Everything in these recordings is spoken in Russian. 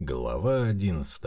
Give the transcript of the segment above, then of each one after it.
Глава 11.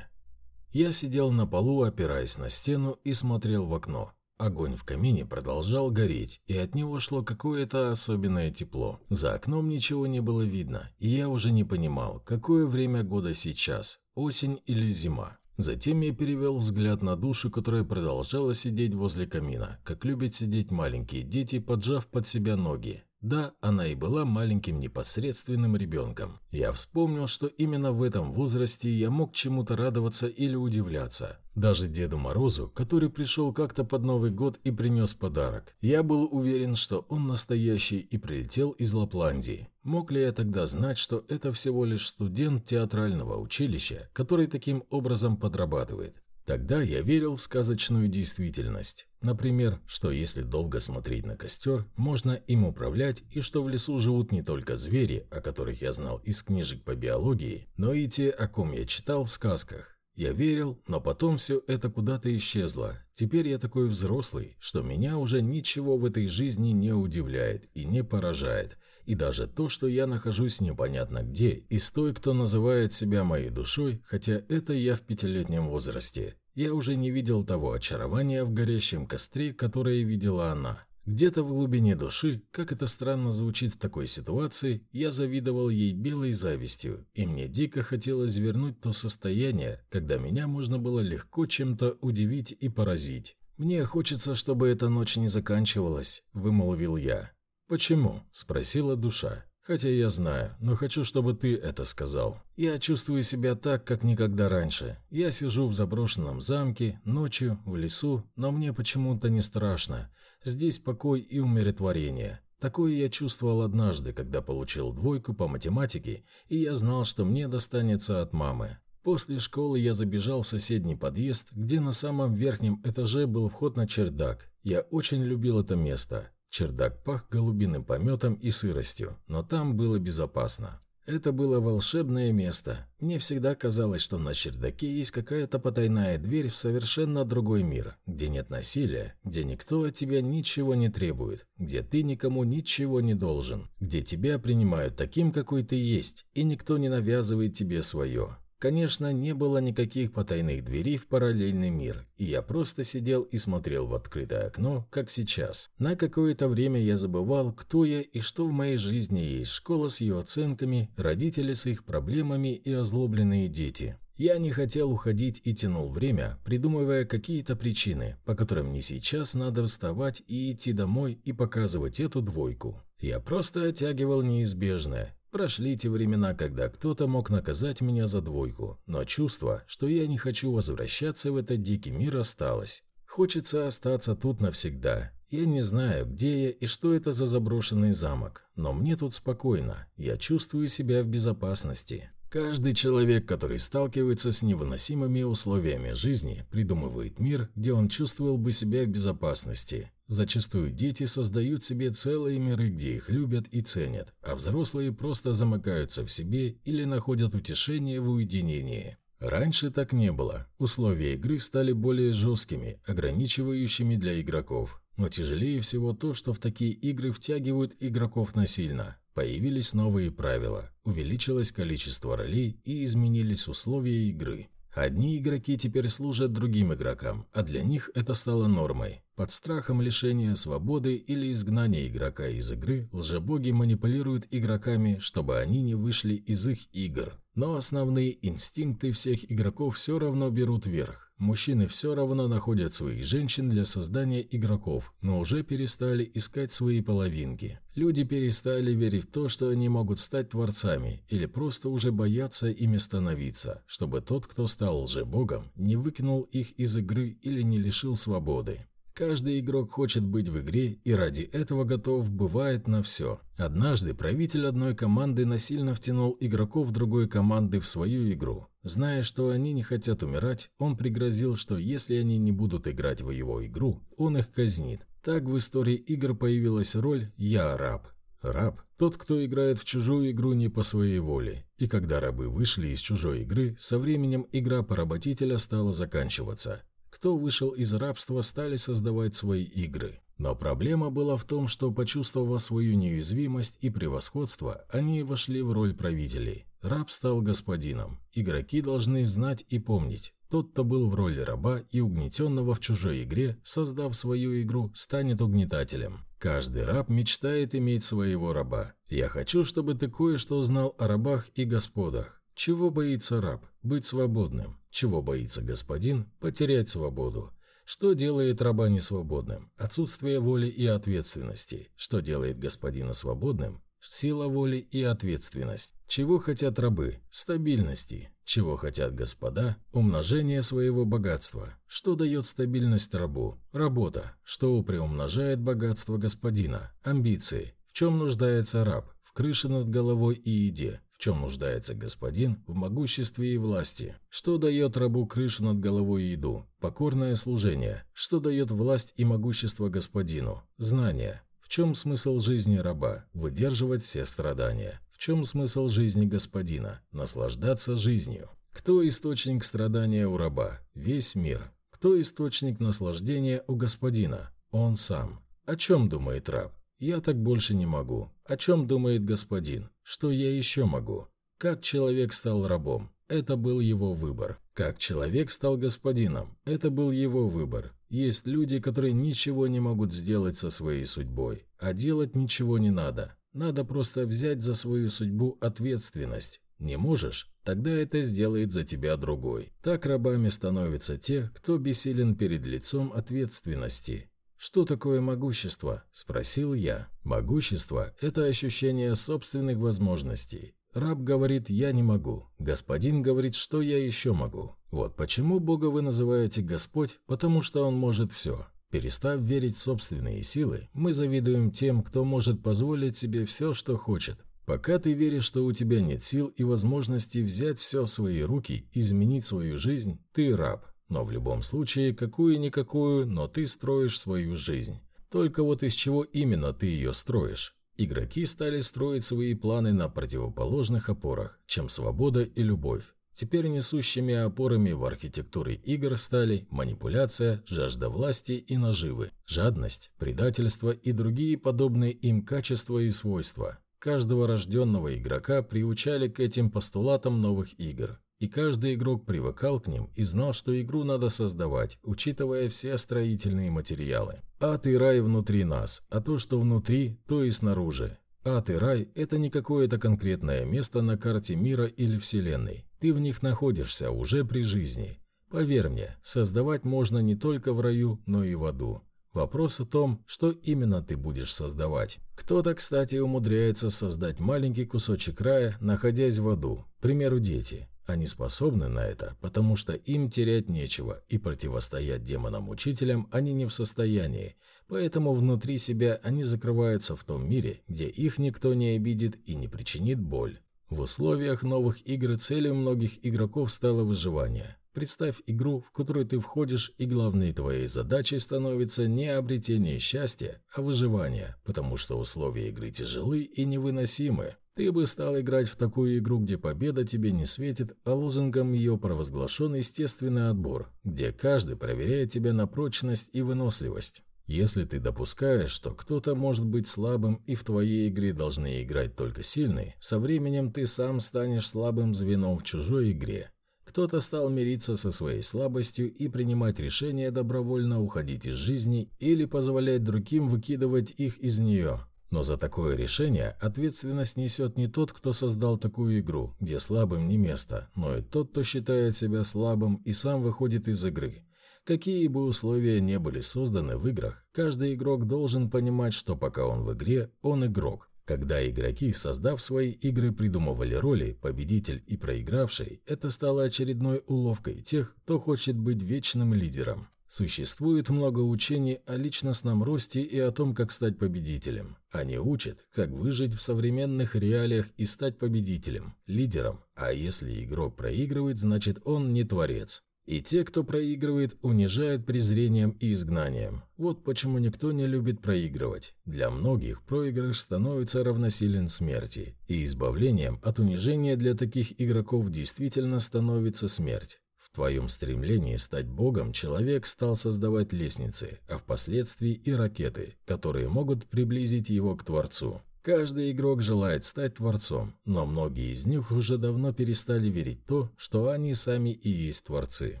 Я сидел на полу, опираясь на стену и смотрел в окно. Огонь в камине продолжал гореть, и от него шло какое-то особенное тепло. За окном ничего не было видно, и я уже не понимал, какое время года сейчас – осень или зима. Затем я перевел взгляд на душу, которая продолжала сидеть возле камина, как любят сидеть маленькие дети, поджав под себя ноги. Да, она и была маленьким непосредственным ребенком. Я вспомнил, что именно в этом возрасте я мог чему-то радоваться или удивляться. Даже Деду Морозу, который пришел как-то под Новый год и принес подарок. Я был уверен, что он настоящий и прилетел из Лапландии. Мог ли я тогда знать, что это всего лишь студент театрального училища, который таким образом подрабатывает? Тогда я верил в сказочную действительность. Например, что если долго смотреть на костер, можно им управлять, и что в лесу живут не только звери, о которых я знал из книжек по биологии, но и те, о ком я читал в сказках. Я верил, но потом все это куда-то исчезло. Теперь я такой взрослый, что меня уже ничего в этой жизни не удивляет и не поражает. И даже то, что я нахожусь непонятно где, и с той, кто называет себя моей душой, хотя это я в пятилетнем возрасте. Я уже не видел того очарования в горящем костре, которое видела она. Где-то в глубине души, как это странно звучит в такой ситуации, я завидовал ей белой завистью, и мне дико хотелось вернуть то состояние, когда меня можно было легко чем-то удивить и поразить. «Мне хочется, чтобы эта ночь не заканчивалась», – вымолвил я. «Почему?» – спросила душа. «Хотя я знаю, но хочу, чтобы ты это сказал. Я чувствую себя так, как никогда раньше. Я сижу в заброшенном замке, ночью, в лесу, но мне почему-то не страшно. Здесь покой и умиротворение. Такое я чувствовал однажды, когда получил двойку по математике, и я знал, что мне достанется от мамы. После школы я забежал в соседний подъезд, где на самом верхнем этаже был вход на чердак. Я очень любил это место. Чердак пах голубиным пометом и сыростью, но там было безопасно. Это было волшебное место. Мне всегда казалось, что на чердаке есть какая-то потайная дверь в совершенно другой мир, где нет насилия, где никто от тебя ничего не требует, где ты никому ничего не должен, где тебя принимают таким, какой ты есть, и никто не навязывает тебе свое. Конечно, не было никаких потайных дверей в параллельный мир, и я просто сидел и смотрел в открытое окно, как сейчас. На какое-то время я забывал, кто я и что в моей жизни есть школа с ее оценками, родители с их проблемами и озлобленные дети. Я не хотел уходить и тянул время, придумывая какие-то причины, по которым мне сейчас надо вставать и идти домой и показывать эту двойку. Я просто оттягивал неизбежное, Прошли те времена, когда кто-то мог наказать меня за двойку, но чувство, что я не хочу возвращаться в этот дикий мир, осталось. Хочется остаться тут навсегда. Я не знаю, где я и что это за заброшенный замок, но мне тут спокойно, я чувствую себя в безопасности. Каждый человек, который сталкивается с невыносимыми условиями жизни, придумывает мир, где он чувствовал бы себя в безопасности. Зачастую дети создают себе целые миры, где их любят и ценят, а взрослые просто замыкаются в себе или находят утешение в уединении. Раньше так не было. Условия игры стали более жесткими, ограничивающими для игроков. Но тяжелее всего то, что в такие игры втягивают игроков насильно. Появились новые правила, увеличилось количество ролей и изменились условия игры. Одни игроки теперь служат другим игрокам, а для них это стало нормой. Под страхом лишения свободы или изгнания игрока из игры, лжебоги манипулируют игроками, чтобы они не вышли из их игр. Но основные инстинкты всех игроков все равно берут верх. Мужчины все равно находят своих женщин для создания игроков, но уже перестали искать свои половинки. Люди перестали верить в то, что они могут стать творцами, или просто уже боятся ими становиться, чтобы тот, кто стал лжебогом, не выкинул их из игры или не лишил свободы. Каждый игрок хочет быть в игре и ради этого готов бывает на все. Однажды правитель одной команды насильно втянул игроков другой команды в свою игру. Зная, что они не хотят умирать, он пригрозил, что если они не будут играть в его игру, он их казнит. Так в истории игр появилась роль «Я раб». Раб – тот, кто играет в чужую игру не по своей воле. И когда рабы вышли из чужой игры, со временем игра поработителя стала заканчиваться. Кто вышел из рабства, стали создавать свои игры. Но проблема была в том, что, почувствовав свою неуязвимость и превосходство, они вошли в роль правителей. Раб стал господином. Игроки должны знать и помнить. Тот, кто был в роли раба и угнетенного в чужой игре, создав свою игру, станет угнетателем. Каждый раб мечтает иметь своего раба. Я хочу, чтобы ты кое-что знал о рабах и господах. Чего боится раб? Быть свободным. Чего боится господин? Потерять свободу. Что делает раба несвободным? Отсутствие воли и ответственности. Что делает господина свободным? Сила воли и ответственность. Чего хотят рабы? Стабильности. Чего хотят господа? Умножение своего богатства. Что дает стабильность рабу? Работа. Что приумножает богатство господина? Амбиции. В чем нуждается раб? В крыше над головой и еде чем нуждается господин, в могуществе и власти. Что дает рабу крышу над головой и еду? Покорное служение. Что дает власть и могущество господину? Знание. В чем смысл жизни раба? Выдерживать все страдания. В чем смысл жизни господина? Наслаждаться жизнью. Кто источник страдания у раба? Весь мир. Кто источник наслаждения у господина? Он сам. О чем думает раб? Я так больше не могу. О чем думает господин? Что я еще могу? Как человек стал рабом? Это был его выбор. Как человек стал господином? Это был его выбор. Есть люди, которые ничего не могут сделать со своей судьбой, а делать ничего не надо. Надо просто взять за свою судьбу ответственность. Не можешь? Тогда это сделает за тебя другой. Так рабами становятся те, кто бессилен перед лицом ответственности. «Что такое могущество?» – спросил я. «Могущество – это ощущение собственных возможностей. Раб говорит «я не могу», господин говорит «что я еще могу». Вот почему Бога вы называете Господь, потому что Он может все. Перестав верить в собственные силы, мы завидуем тем, кто может позволить себе все, что хочет. Пока ты веришь, что у тебя нет сил и возможности взять все в свои руки, изменить свою жизнь, ты раб. Но в любом случае, какую-никакую, но ты строишь свою жизнь. Только вот из чего именно ты ее строишь? Игроки стали строить свои планы на противоположных опорах, чем свобода и любовь. Теперь несущими опорами в архитектуре игр стали манипуляция, жажда власти и наживы, жадность, предательство и другие подобные им качества и свойства. Каждого рожденного игрока приучали к этим постулатам новых игр и каждый игрок привыкал к ним и знал, что игру надо создавать, учитывая все строительные материалы. Ад и рай внутри нас, а то, что внутри, то и снаружи. Ад и рай – это не какое-то конкретное место на карте мира или Вселенной. Ты в них находишься уже при жизни. Поверь мне, создавать можно не только в раю, но и в аду. Вопрос о том, что именно ты будешь создавать. Кто-то, кстати, умудряется создать маленький кусочек рая, находясь в аду, к примеру, дети. Они способны на это, потому что им терять нечего, и противостоять демонам-учителям они не в состоянии, поэтому внутри себя они закрываются в том мире, где их никто не обидит и не причинит боль. В условиях новых игр целью многих игроков стало выживание. Представь игру, в которую ты входишь, и главной твоей задачей становится не обретение счастья, а выживание, потому что условия игры тяжелы и невыносимы. Ты бы стал играть в такую игру, где победа тебе не светит, а лозунгом ее провозглашен естественный отбор, где каждый проверяет тебя на прочность и выносливость. Если ты допускаешь, что кто-то может быть слабым и в твоей игре должны играть только сильные, со временем ты сам станешь слабым звеном в чужой игре. Кто-то стал мириться со своей слабостью и принимать решение добровольно уходить из жизни или позволять другим выкидывать их из нее – но за такое решение ответственность несет не тот, кто создал такую игру, где слабым не место, но и тот, кто считает себя слабым и сам выходит из игры. Какие бы условия не были созданы в играх, каждый игрок должен понимать, что пока он в игре, он игрок. Когда игроки, создав свои игры, придумывали роли, победитель и проигравший, это стало очередной уловкой тех, кто хочет быть вечным лидером. Существует много учений о личностном росте и о том, как стать победителем. Они учат, как выжить в современных реалиях и стать победителем, лидером. А если игрок проигрывает, значит он не творец. И те, кто проигрывает, унижают презрением и изгнанием. Вот почему никто не любит проигрывать. Для многих проигрыш становится равносилен смерти. И избавлением от унижения для таких игроков действительно становится смерть В твоем стремлении стать богом человек стал создавать лестницы, а впоследствии и ракеты, которые могут приблизить его к Творцу. Каждый игрок желает стать творцом, но многие из них уже давно перестали верить то, что они сами и есть творцы.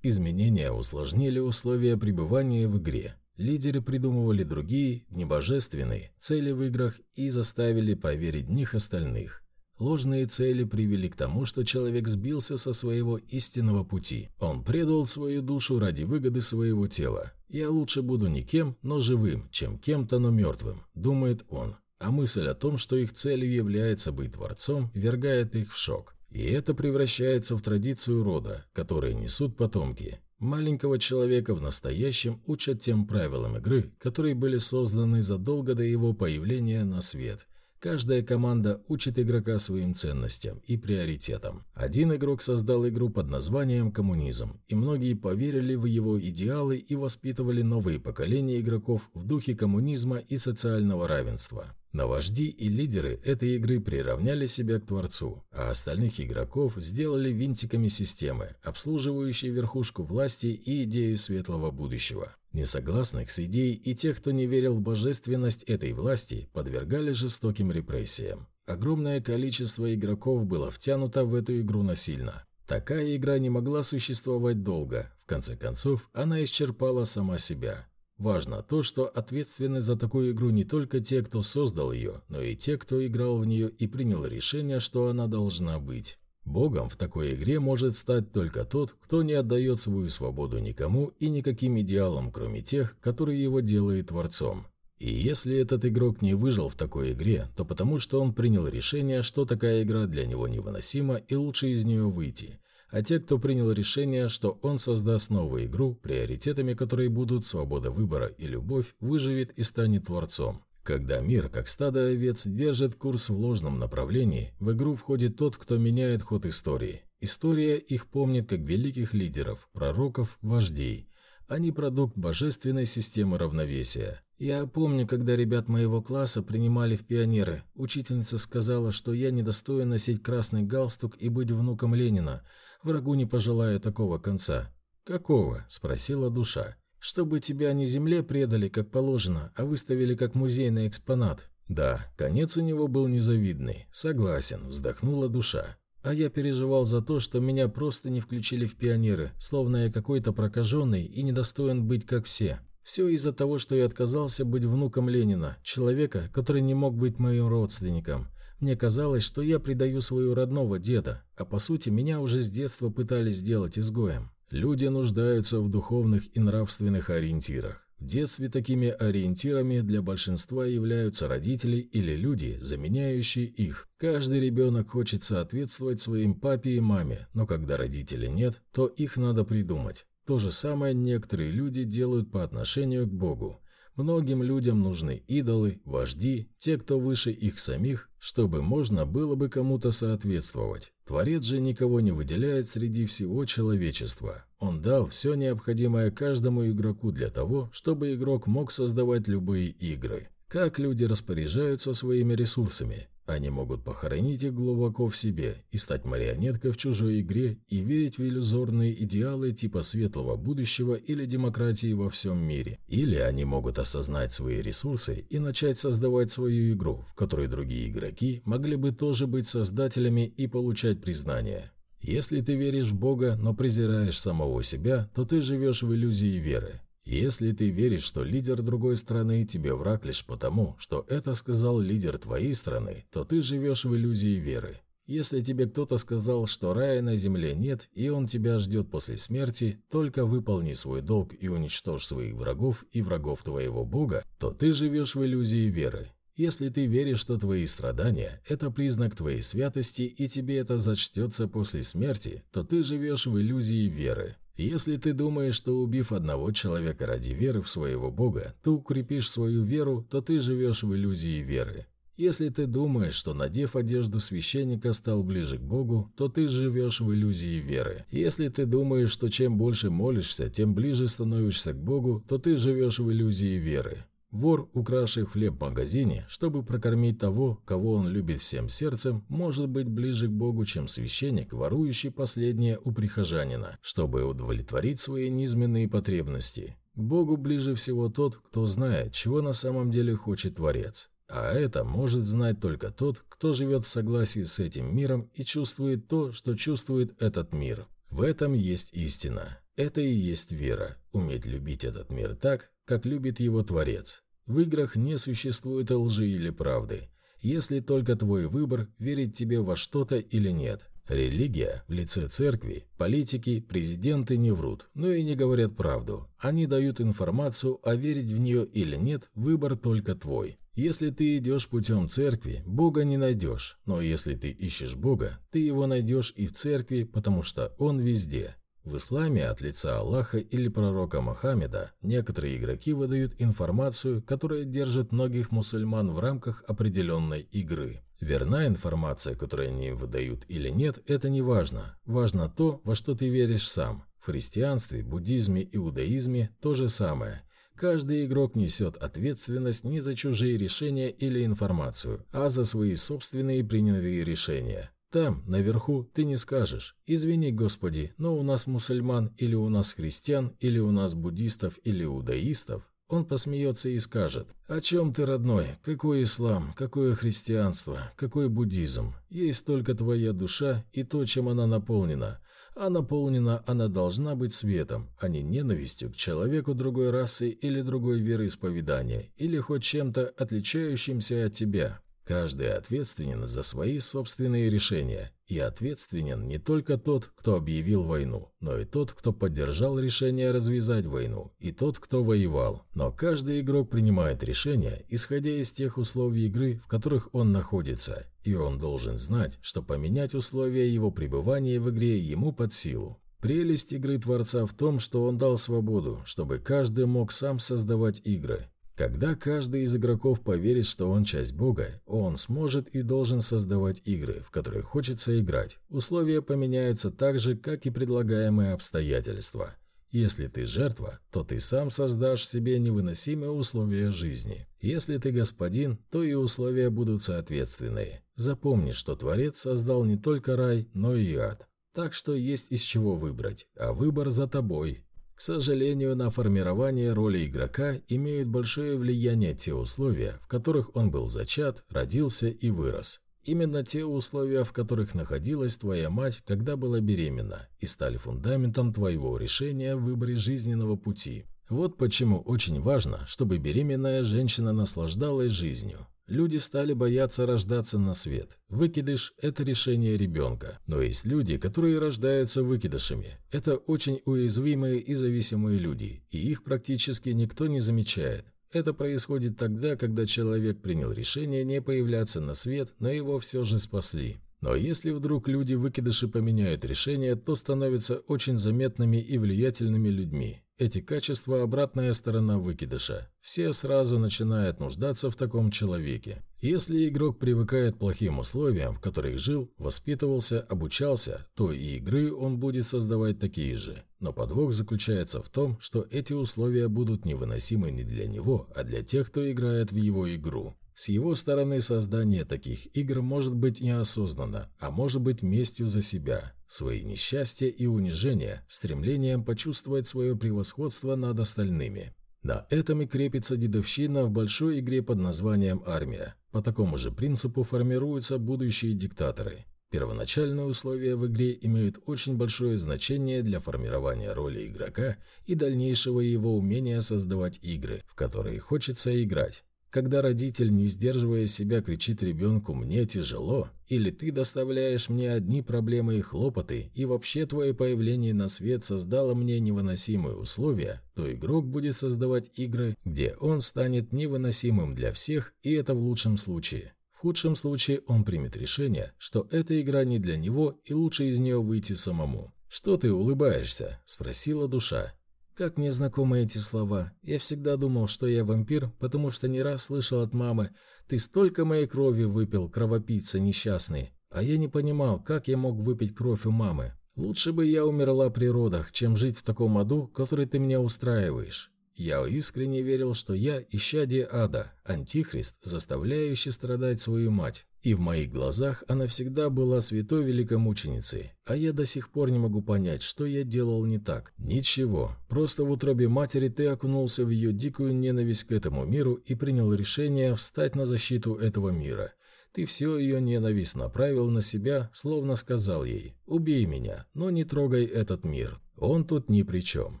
Изменения усложнили условия пребывания в игре. Лидеры придумывали другие, небожественные, цели в играх и заставили поверить в них остальных. Ложные цели привели к тому, что человек сбился со своего истинного пути. Он предал свою душу ради выгоды своего тела. «Я лучше буду никем, но живым, чем кем-то, но мертвым», – думает он а мысль о том, что их целью является быть творцом, вергает их в шок. И это превращается в традицию рода, которые несут потомки. Маленького человека в настоящем учат тем правилам игры, которые были созданы задолго до его появления на свет – Каждая команда учит игрока своим ценностям и приоритетам. Один игрок создал игру под названием «Коммунизм», и многие поверили в его идеалы и воспитывали новые поколения игроков в духе коммунизма и социального равенства. Но вожди и лидеры этой игры приравняли себя к Творцу, а остальных игроков сделали винтиками системы, обслуживающей верхушку власти и идею светлого будущего. Несогласных с идеей и тех, кто не верил в божественность этой власти, подвергали жестоким репрессиям. Огромное количество игроков было втянуто в эту игру насильно. Такая игра не могла существовать долго. В конце концов, она исчерпала сама себя. Важно то, что ответственны за такую игру не только те, кто создал ее, но и те, кто играл в нее и принял решение, что она должна быть. Богом в такой игре может стать только тот, кто не отдает свою свободу никому и никаким идеалам, кроме тех, которые его делают творцом. И если этот игрок не выжил в такой игре, то потому что он принял решение, что такая игра для него невыносима и лучше из нее выйти. А те, кто принял решение, что он создаст новую игру, приоритетами которой будут свобода выбора и любовь, выживет и станет творцом. Когда мир, как стадо овец, держит курс в ложном направлении, в игру входит тот, кто меняет ход истории. История их помнит как великих лидеров, пророков, вождей. Они продукт божественной системы равновесия. Я помню, когда ребят моего класса принимали в пионеры, учительница сказала, что я недостоин носить красный галстук и быть внуком Ленина. Врагу не пожелаю такого конца. «Какого?» – спросила душа чтобы тебя не земле предали, как положено, а выставили как музейный экспонат. Да, конец у него был незавидный. Согласен, вздохнула душа. А я переживал за то, что меня просто не включили в пионеры, словно я какой-то прокаженный и недостоин быть как все. Все из-за того, что я отказался быть внуком Ленина, человека, который не мог быть моим родственником. Мне казалось, что я предаю своего родного деда, а по сути меня уже с детства пытались сделать изгоем. Люди нуждаются в духовных и нравственных ориентирах. В детстве такими ориентирами для большинства являются родители или люди, заменяющие их. Каждый ребенок хочет соответствовать своим папе и маме, но когда родителей нет, то их надо придумать. То же самое некоторые люди делают по отношению к Богу. Многим людям нужны идолы, вожди, те, кто выше их самих, чтобы можно было бы кому-то соответствовать. Творец же никого не выделяет среди всего человечества. Он дал все необходимое каждому игроку для того, чтобы игрок мог создавать любые игры. Как люди распоряжаются своими ресурсами? Они могут похоронить их глубоко в себе и стать марионеткой в чужой игре и верить в иллюзорные идеалы типа светлого будущего или демократии во всем мире. Или они могут осознать свои ресурсы и начать создавать свою игру, в которой другие игроки могли бы тоже быть создателями и получать признание. Если ты веришь в Бога, но презираешь самого себя, то ты живешь в иллюзии веры. Если ты веришь, что лидер другой страны тебе враг лишь потому, что это сказал лидер твоей страны, то ты живешь в иллюзии веры. Если тебе кто-то сказал, что рая на земле нет, и он тебя ждет после смерти, только выполни свой долг и уничтожь своих врагов и врагов твоего Бога, то ты живешь в иллюзии веры. Если ты веришь, что твои страдания – это признак твоей святости, и тебе это зачтется после смерти, то ты живешь в иллюзии веры. Если ты думаешь, что убив одного человека ради веры в своего Бога, ты укрепишь свою веру, то ты живешь в иллюзии веры. Если ты думаешь, что надев одежду священника стал ближе к Богу, то ты живешь в иллюзии веры. Если ты думаешь, что чем больше молишься, тем ближе становишься к Богу, то ты живешь в иллюзии веры. Вор, украший хлеб в магазине, чтобы прокормить того, кого он любит всем сердцем, может быть ближе к Богу, чем священник, ворующий последнее у прихожанина, чтобы удовлетворить свои низменные потребности. К Богу ближе всего тот, кто знает, чего на самом деле хочет Творец. А это может знать только тот, кто живет в согласии с этим миром и чувствует то, что чувствует этот мир. В этом есть истина. Это и есть вера. Уметь любить этот мир так, как любит его Творец. В играх не существует лжи или правды. Если только твой выбор, верить тебе во что-то или нет. Религия в лице церкви, политики, президенты не врут, но и не говорят правду. Они дают информацию, а верить в нее или нет, выбор только твой. Если ты идешь путем церкви, Бога не найдешь, но если ты ищешь Бога, ты его найдешь и в церкви, потому что Он везде. В исламе от лица Аллаха или пророка Мухаммеда некоторые игроки выдают информацию, которая держит многих мусульман в рамках определенной игры. Верна информация, которую они выдают или нет, это не важно. Важно то, во что ты веришь сам. В христианстве, буддизме, иудаизме то же самое. Каждый игрок несет ответственность не за чужие решения или информацию, а за свои собственные принятые решения. Там, наверху, ты не скажешь «Извини, Господи, но у нас мусульман, или у нас христиан, или у нас буддистов, или иудаистов». Он посмеется и скажет, «О чем ты, родной? Какой ислам? Какое христианство? Какой буддизм? Есть только твоя душа и то, чем она наполнена. А наполнена она должна быть светом, а не ненавистью к человеку другой расы или другой вероисповедания, или хоть чем-то отличающимся от тебя. Каждый ответственен за свои собственные решения, и ответственен не только тот, кто объявил войну, но и тот, кто поддержал решение развязать войну, и тот, кто воевал. Но каждый игрок принимает решение, исходя из тех условий игры, в которых он находится, и он должен знать, что поменять условия его пребывания в игре ему под силу. Прелесть игры Творца в том, что он дал свободу, чтобы каждый мог сам создавать игры, когда каждый из игроков поверит, что он часть Бога, он сможет и должен создавать игры, в которые хочется играть. Условия поменяются так же, как и предлагаемые обстоятельства. Если ты жертва, то ты сам создашь себе невыносимые условия жизни. Если ты господин, то и условия будут соответственные. Запомни, что Творец создал не только рай, но и ад. Так что есть из чего выбрать, а выбор за тобой. К сожалению, на формирование роли игрока имеют большое влияние те условия, в которых он был зачат, родился и вырос. Именно те условия, в которых находилась твоя мать, когда была беременна, и стали фундаментом твоего решения в выборе жизненного пути. Вот почему очень важно, чтобы беременная женщина наслаждалась жизнью, Люди стали бояться рождаться на свет. Выкидыш – это решение ребенка. Но есть люди, которые рождаются выкидышами. Это очень уязвимые и зависимые люди, и их практически никто не замечает. Это происходит тогда, когда человек принял решение не появляться на свет, но его все же спасли. Но если вдруг люди-выкидыши поменяют решение, то становятся очень заметными и влиятельными людьми. Эти качества – обратная сторона выкидыша. Все сразу начинают нуждаться в таком человеке. Если игрок привыкает к плохим условиям, в которых жил, воспитывался, обучался, то и игры он будет создавать такие же. Но подвох заключается в том, что эти условия будут невыносимы не для него, а для тех, кто играет в его игру. С его стороны создание таких игр может быть неосознанно, а может быть местью за себя, свои несчастья и унижения, стремлением почувствовать свое превосходство над остальными. На этом и крепится дедовщина в большой игре под названием «Армия». По такому же принципу формируются будущие диктаторы. Первоначальные условия в игре имеют очень большое значение для формирования роли игрока и дальнейшего его умения создавать игры, в которые хочется играть. Когда родитель, не сдерживая себя, кричит ребенку «мне тяжело» или «ты доставляешь мне одни проблемы и хлопоты, и вообще твое появление на свет создало мне невыносимые условия», то игрок будет создавать игры, где он станет невыносимым для всех, и это в лучшем случае. В худшем случае он примет решение, что эта игра не для него и лучше из нее выйти самому. «Что ты улыбаешься?» – спросила душа. Как мне знакомы эти слова. Я всегда думал, что я вампир, потому что не раз слышал от мамы «Ты столько моей крови выпил, кровопийца несчастный». А я не понимал, как я мог выпить кровь у мамы. Лучше бы я умерла при родах, чем жить в таком аду, который ты мне устраиваешь. Я искренне верил, что я исчадие ада, антихрист, заставляющий страдать свою мать. И в моих глазах она всегда была святой великомученицей, а я до сих пор не могу понять, что я делал не так. Ничего, просто в утробе матери ты окунулся в ее дикую ненависть к этому миру и принял решение встать на защиту этого мира. Ты все ее ненависть направил на себя, словно сказал ей «Убей меня, но не трогай этот мир, он тут ни при чем».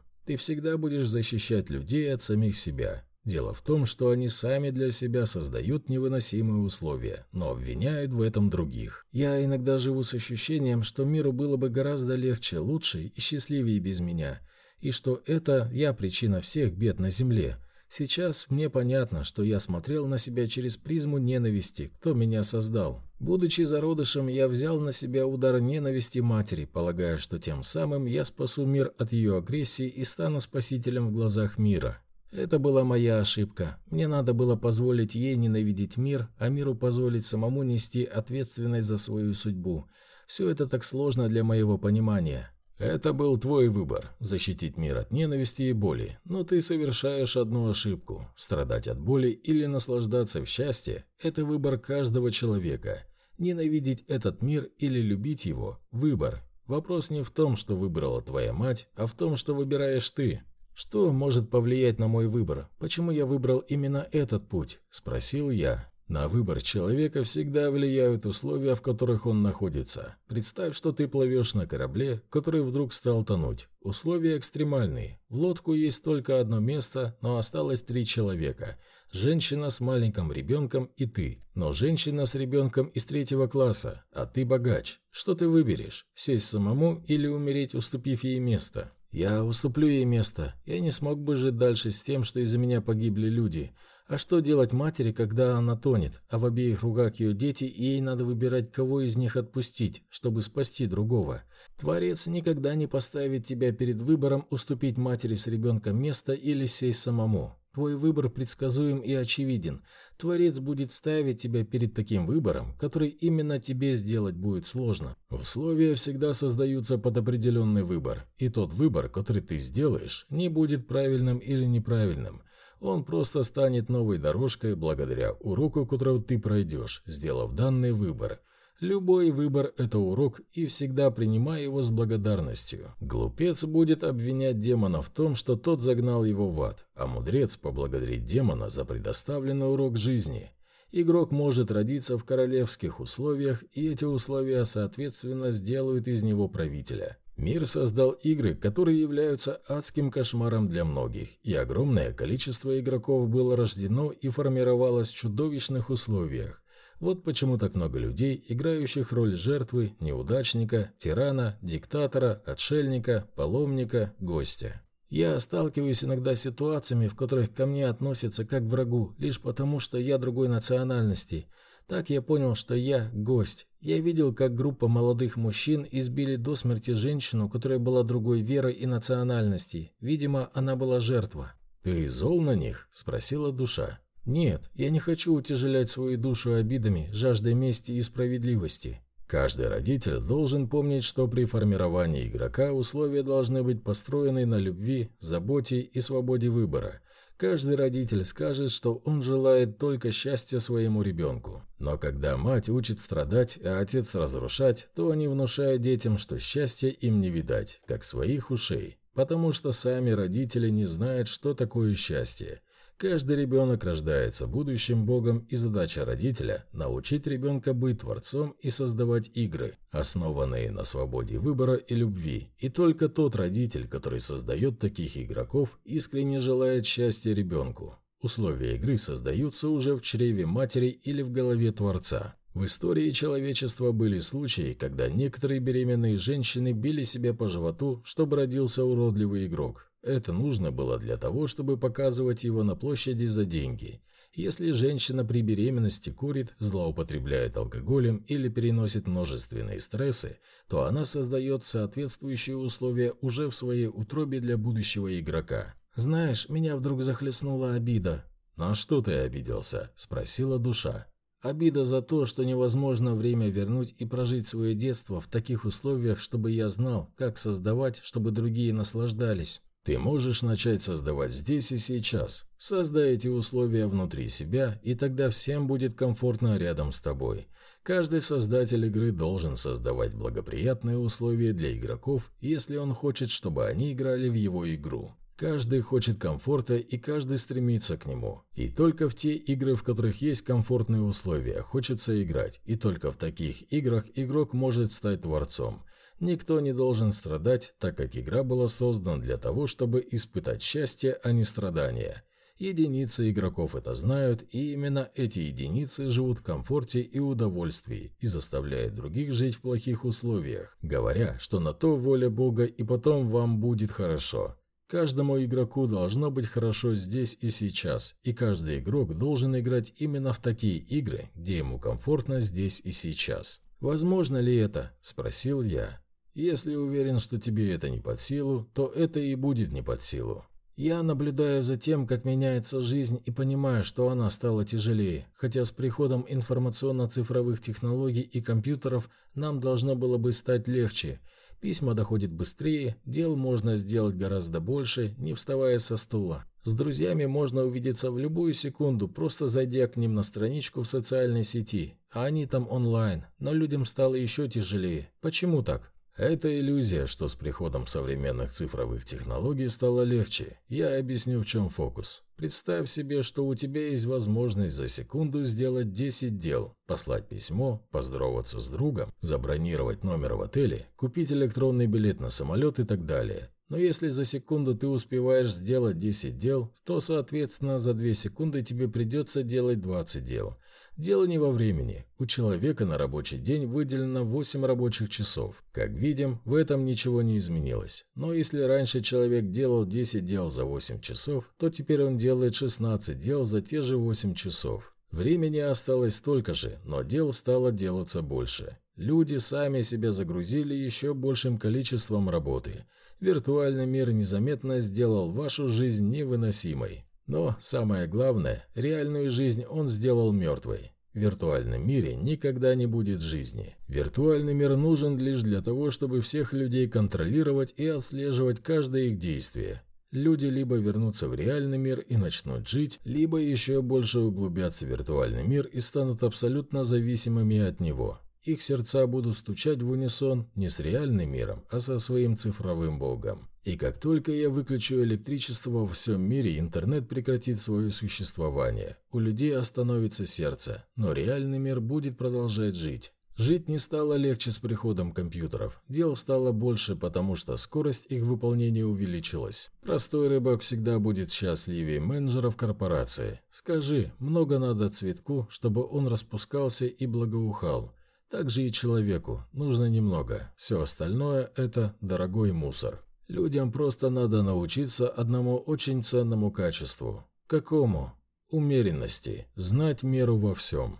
Ты всегда будешь защищать людей от самих себя. Дело в том, что они сами для себя создают невыносимые условия, но обвиняют в этом других. Я иногда живу с ощущением, что миру было бы гораздо легче, лучше и счастливее без меня, и что это я причина всех бед на земле. Сейчас мне понятно, что я смотрел на себя через призму ненависти, кто меня создал. Будучи зародышем, я взял на себя удар ненависти матери, полагая, что тем самым я спасу мир от ее агрессии и стану спасителем в глазах мира. Это была моя ошибка. Мне надо было позволить ей ненавидеть мир, а миру позволить самому нести ответственность за свою судьбу. Все это так сложно для моего понимания. Это был твой выбор – защитить мир от ненависти и боли, но ты совершаешь одну ошибку – страдать от боли или наслаждаться в счастье – это выбор каждого человека. Ненавидеть этот мир или любить его – выбор. Вопрос не в том, что выбрала твоя мать, а в том, что выбираешь ты. Что может повлиять на мой выбор? Почему я выбрал именно этот путь? – спросил я. На выбор человека всегда влияют условия, в которых он находится. Представь, что ты плывешь на корабле, который вдруг стал тонуть. Условия экстремальные. В лодку есть только одно место, но осталось три человека. Женщина с маленьким ребенком и ты. Но женщина с ребенком из третьего класса, а ты богач. Что ты выберешь? Сесть самому или умереть, уступив ей место? Я уступлю ей место. Я не смог бы жить дальше с тем, что из-за меня погибли люди. А что делать матери, когда она тонет, а в обеих руках ее дети, и ей надо выбирать, кого из них отпустить, чтобы спасти другого? Творец никогда не поставит тебя перед выбором уступить матери с ребенком место или сесть самому. Твой выбор предсказуем и очевиден. Творец будет ставить тебя перед таким выбором, который именно тебе сделать будет сложно. Условия всегда создаются под определенный выбор, и тот выбор, который ты сделаешь, не будет правильным или неправильным – он просто станет новой дорожкой благодаря уроку, который ты пройдешь, сделав данный выбор. Любой выбор – это урок, и всегда принимай его с благодарностью. Глупец будет обвинять демона в том, что тот загнал его в ад, а мудрец поблагодарит демона за предоставленный урок жизни. Игрок может родиться в королевских условиях, и эти условия, соответственно, сделают из него правителя. Мир создал игры, которые являются адским кошмаром для многих, и огромное количество игроков было рождено и формировалось в чудовищных условиях. Вот почему так много людей, играющих роль жертвы, неудачника, тирана, диктатора, отшельника, паломника, гостя. Я сталкиваюсь иногда с ситуациями, в которых ко мне относятся как к врагу, лишь потому, что я другой национальности – так я понял, что я гость. Я видел, как группа молодых мужчин избили до смерти женщину, которая была другой веры и национальности. Видимо, она была жертва. «Ты зол на них?» – спросила душа. «Нет, я не хочу утяжелять свою душу обидами, жаждой мести и справедливости. Каждый родитель должен помнить, что при формировании игрока условия должны быть построены на любви, заботе и свободе выбора. Каждый родитель скажет, что он желает только счастья своему ребенку. Но когда мать учит страдать, а отец разрушать, то они внушают детям, что счастья им не видать, как своих ушей. Потому что сами родители не знают, что такое счастье. Каждый ребенок рождается будущим богом, и задача родителя – научить ребенка быть творцом и создавать игры, основанные на свободе выбора и любви. И только тот родитель, который создает таких игроков, искренне желает счастья ребенку. Условия игры создаются уже в чреве матери или в голове Творца. В истории человечества были случаи, когда некоторые беременные женщины били себя по животу, чтобы родился уродливый игрок. Это нужно было для того, чтобы показывать его на площади за деньги. Если женщина при беременности курит, злоупотребляет алкоголем или переносит множественные стрессы, то она создает соответствующие условия уже в своей утробе для будущего игрока. «Знаешь, меня вдруг захлестнула обида». «На что ты обиделся?» – спросила душа. Обида за то, что невозможно время вернуть и прожить свое детство в таких условиях, чтобы я знал, как создавать, чтобы другие наслаждались. Ты можешь начать создавать здесь и сейчас. Создай эти условия внутри себя, и тогда всем будет комфортно рядом с тобой. Каждый создатель игры должен создавать благоприятные условия для игроков, если он хочет, чтобы они играли в его игру. Каждый хочет комфорта, и каждый стремится к нему. И только в те игры, в которых есть комфортные условия, хочется играть. И только в таких играх игрок может стать творцом. Никто не должен страдать, так как игра была создана для того, чтобы испытать счастье, а не страдания. Единицы игроков это знают, и именно эти единицы живут в комфорте и удовольствии и заставляют других жить в плохих условиях, говоря, что на то воля Бога и потом вам будет хорошо. Каждому игроку должно быть хорошо здесь и сейчас, и каждый игрок должен играть именно в такие игры, где ему комфортно здесь и сейчас. «Возможно ли это?» – спросил я. Если уверен, что тебе это не под силу, то это и будет не под силу. Я наблюдаю за тем, как меняется жизнь и понимаю, что она стала тяжелее, хотя с приходом информационно-цифровых технологий и компьютеров нам должно было бы стать легче. Письма доходят быстрее, дел можно сделать гораздо больше, не вставая со стула. С друзьями можно увидеться в любую секунду, просто зайдя к ним на страничку в социальной сети, а они там онлайн, но людям стало еще тяжелее. Почему так? Это иллюзия, что с приходом современных цифровых технологий стало легче. Я объясню, в чем фокус. Представь себе, что у тебя есть возможность за секунду сделать 10 дел. Послать письмо, поздороваться с другом, забронировать номер в отеле, купить электронный билет на самолет и так далее. Но если за секунду ты успеваешь сделать 10 дел, то, соответственно, за 2 секунды тебе придется делать 20 дел. Дело не во времени. У человека на рабочий день выделено 8 рабочих часов. Как видим, в этом ничего не изменилось. Но если раньше человек делал 10 дел за 8 часов, то теперь он делает 16 дел за те же 8 часов. Времени осталось столько же, но дел стало делаться больше. Люди сами себя загрузили еще большим количеством работы. Виртуальный мир незаметно сделал вашу жизнь невыносимой. Но самое главное, реальную жизнь он сделал мертвой. В виртуальном мире никогда не будет жизни. Виртуальный мир нужен лишь для того, чтобы всех людей контролировать и отслеживать каждое их действие. Люди либо вернутся в реальный мир и начнут жить, либо еще больше углубятся в виртуальный мир и станут абсолютно зависимыми от него. Их сердца будут стучать в унисон не с реальным миром, а со своим цифровым богом. И как только я выключу электричество во всем мире, интернет прекратит свое существование. У людей остановится сердце, но реальный мир будет продолжать жить. Жить не стало легче с приходом компьютеров. Дел стало больше, потому что скорость их выполнения увеличилась. Простой рыбак всегда будет счастливее менеджеров корпорации. Скажи, много надо цветку, чтобы он распускался и благоухал. Так же и человеку. Нужно немного. Все остальное – это дорогой мусор. Людям просто надо научиться одному очень ценному качеству. Какому? Умеренности. Знать меру во всем.